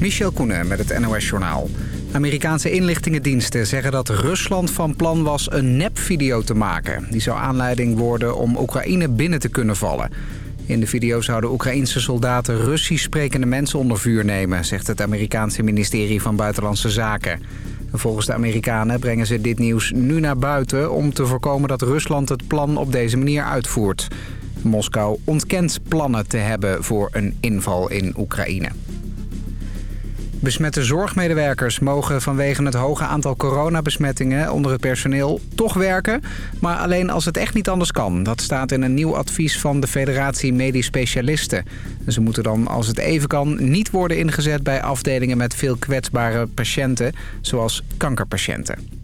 Michel Koenen met het NOS-journaal. Amerikaanse inlichtingendiensten zeggen dat Rusland van plan was een nepvideo te maken. Die zou aanleiding worden om Oekraïne binnen te kunnen vallen. In de video zouden Oekraïnse soldaten Russisch sprekende mensen onder vuur nemen... zegt het Amerikaanse ministerie van Buitenlandse Zaken. Volgens de Amerikanen brengen ze dit nieuws nu naar buiten... om te voorkomen dat Rusland het plan op deze manier uitvoert. Moskou ontkent plannen te hebben voor een inval in Oekraïne. Besmette zorgmedewerkers mogen vanwege het hoge aantal coronabesmettingen onder het personeel toch werken, maar alleen als het echt niet anders kan. Dat staat in een nieuw advies van de Federatie Medisch Specialisten. Ze moeten dan, als het even kan, niet worden ingezet bij afdelingen met veel kwetsbare patiënten, zoals kankerpatiënten.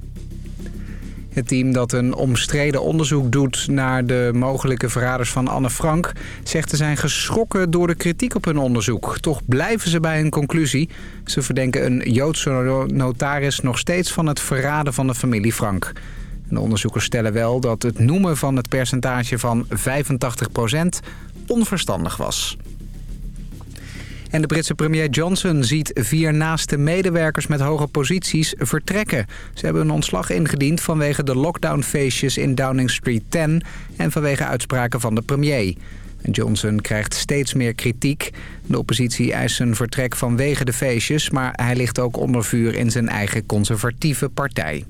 Het team dat een omstreden onderzoek doet naar de mogelijke verraders van Anne Frank... zegt te zijn geschrokken door de kritiek op hun onderzoek. Toch blijven ze bij hun conclusie. Ze verdenken een Joodse notaris nog steeds van het verraden van de familie Frank. De onderzoekers stellen wel dat het noemen van het percentage van 85% onverstandig was. En de Britse premier Johnson ziet vier naaste medewerkers met hoge posities vertrekken. Ze hebben een ontslag ingediend vanwege de lockdownfeestjes in Downing Street 10... en vanwege uitspraken van de premier. Johnson krijgt steeds meer kritiek. De oppositie eist zijn vertrek vanwege de feestjes... maar hij ligt ook onder vuur in zijn eigen conservatieve partij.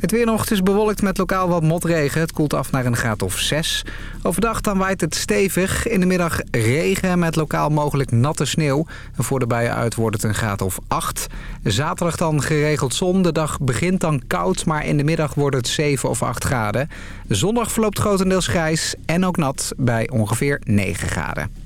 Het weer is bewolkt met lokaal wat motregen. Het koelt af naar een graad of 6. Overdag dan waait het stevig. In de middag regen met lokaal mogelijk natte sneeuw. En voor de bijen uit wordt het een graad of 8. Zaterdag dan geregeld zon. De dag begint dan koud, maar in de middag wordt het 7 of 8 graden. Zondag verloopt grotendeels grijs en ook nat bij ongeveer 9 graden.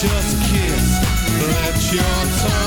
Just kiss. Let your tongue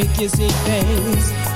make you see things.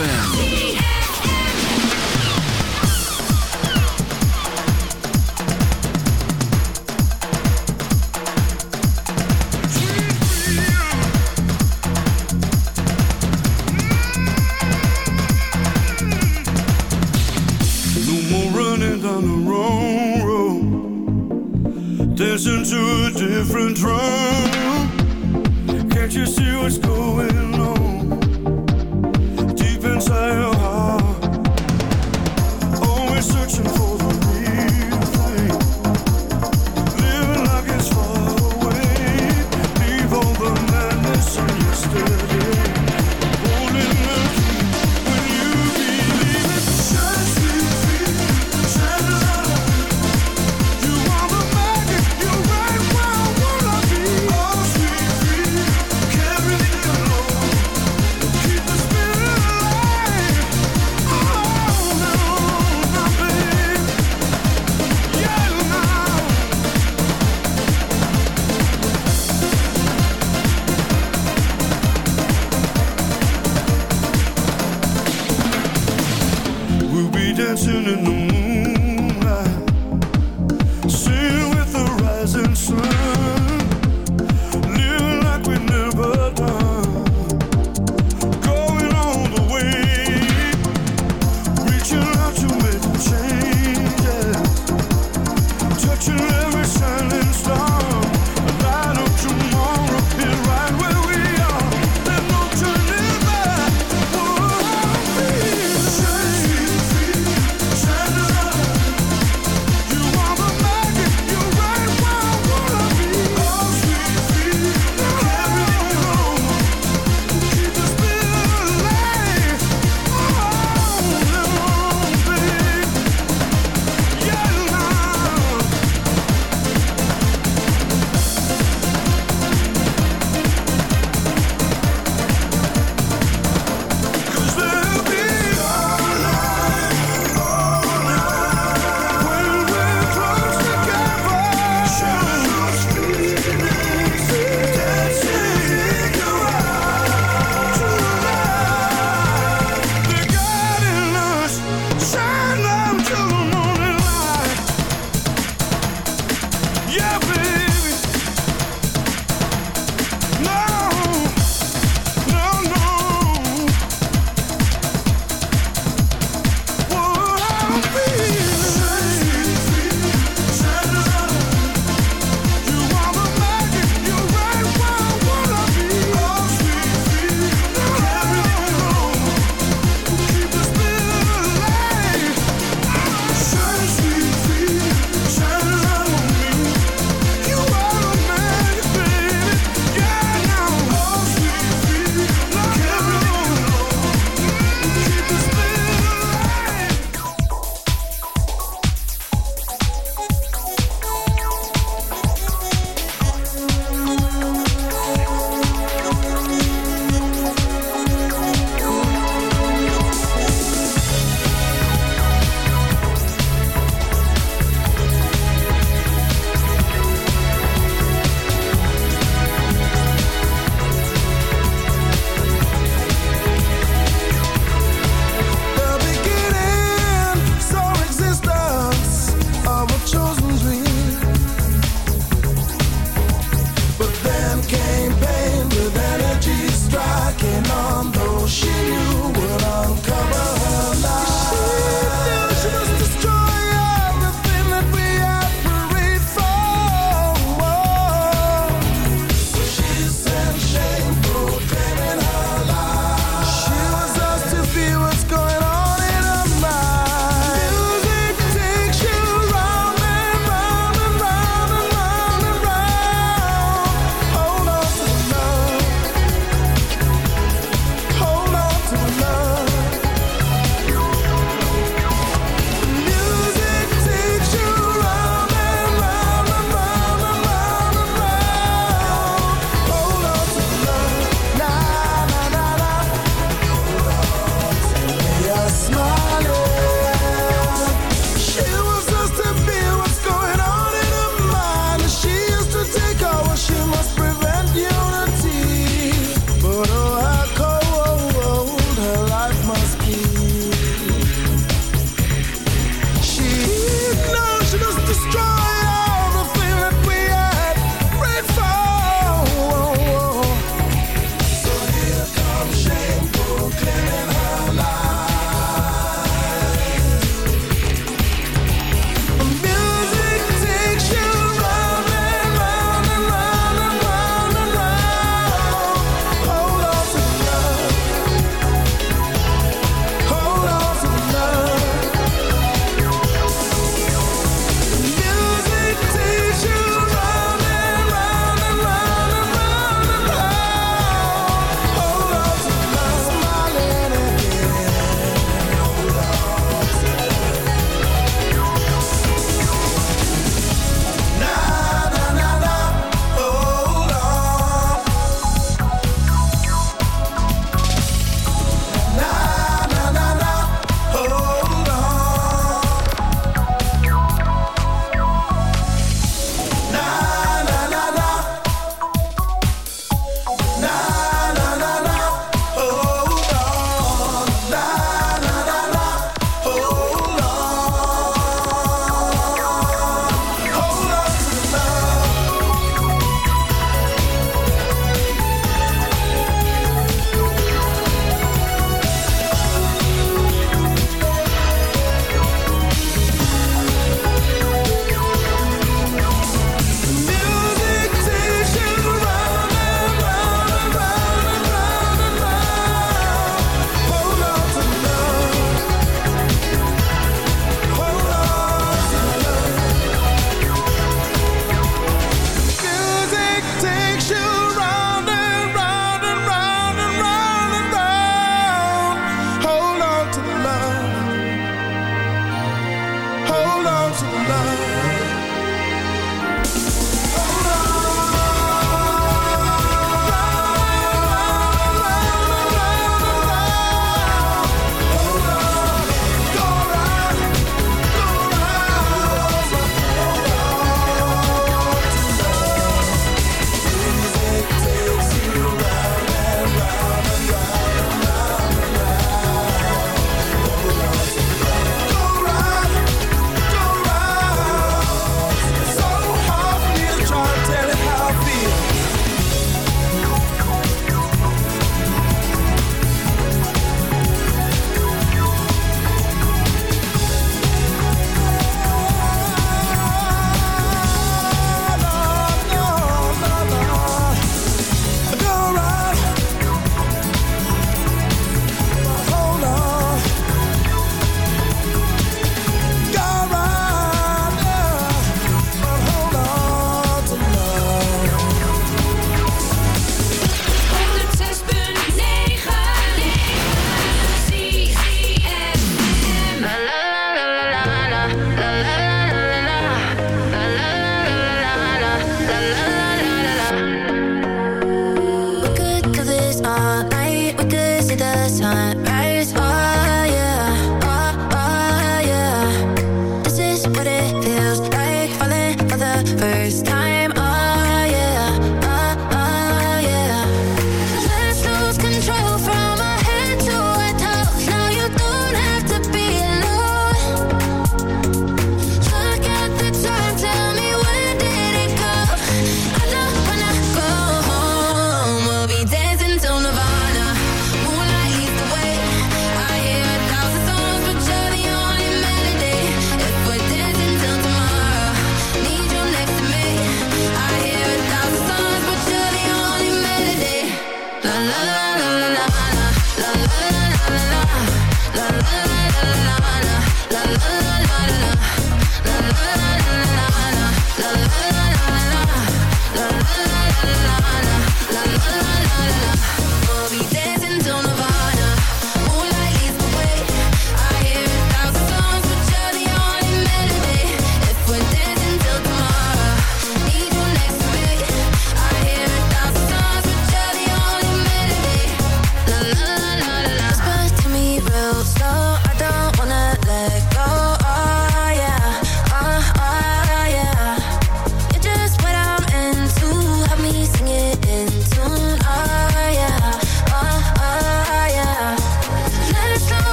ZFM.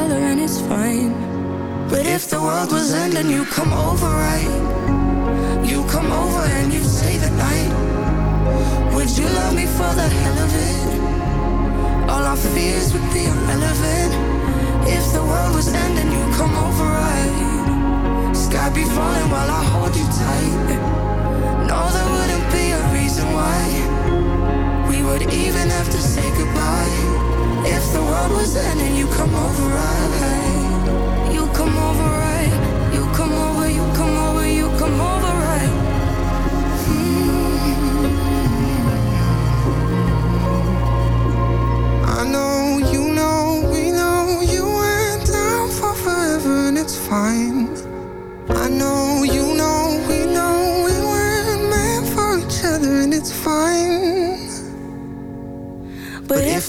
and it's fine. But if the world was ending, you come over, right? You come over and you stay the night. Would you love me for the hell of it? All our fears would be irrelevant. If the world was ending, you come over, right? Sky be falling while I hold you tight. Would even have to say goodbye. If the world was ending, you come over, right? You come over, right? You come over,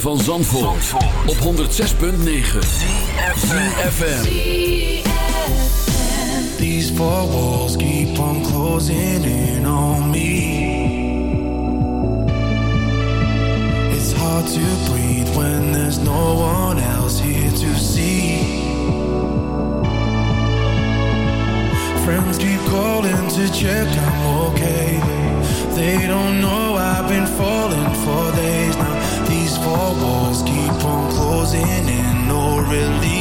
van Zandvoort, op 106.9 CFFM These four walls keep on closing in on me. It's hard to breathe when there's no one else here to see. Friends keep calling to check I'm okay. They don't know I've been falling for days. Four walls. Keep on closing in, no relief,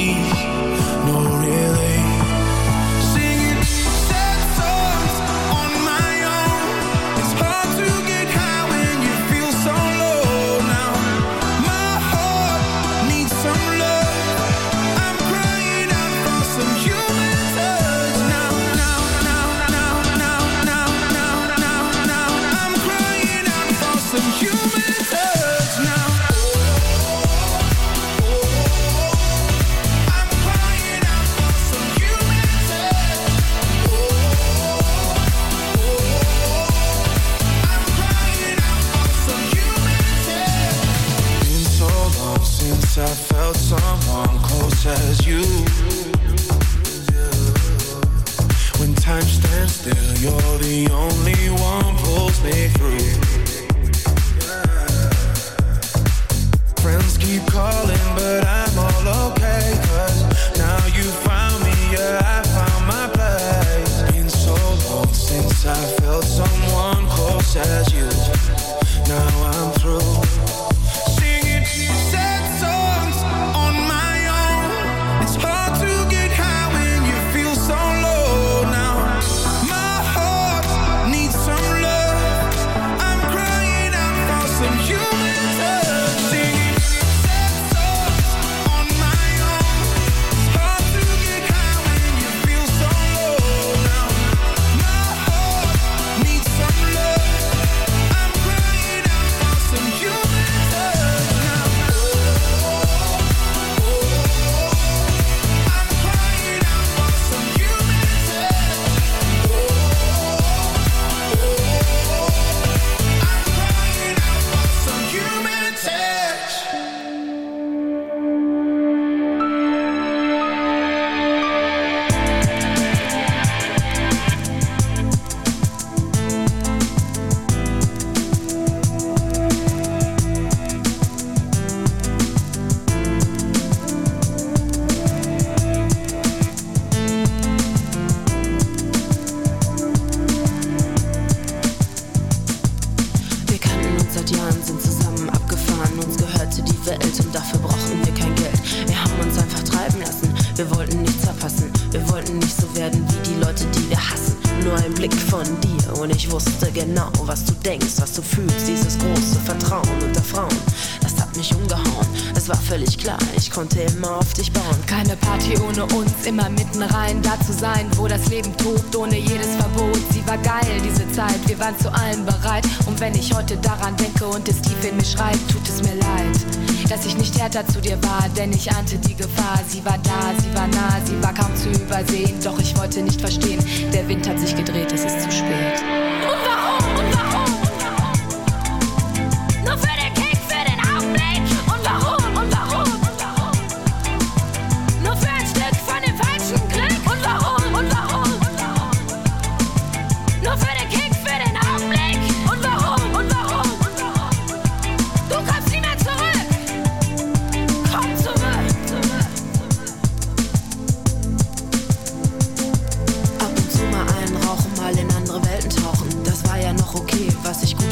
härter zu dir war, denn ich ahnte die Gefahr. Sie war da, sie war nah, sie war kaum zu übersehen, doch ich wollte nicht verstehen. Der Wind hat sich gedreht,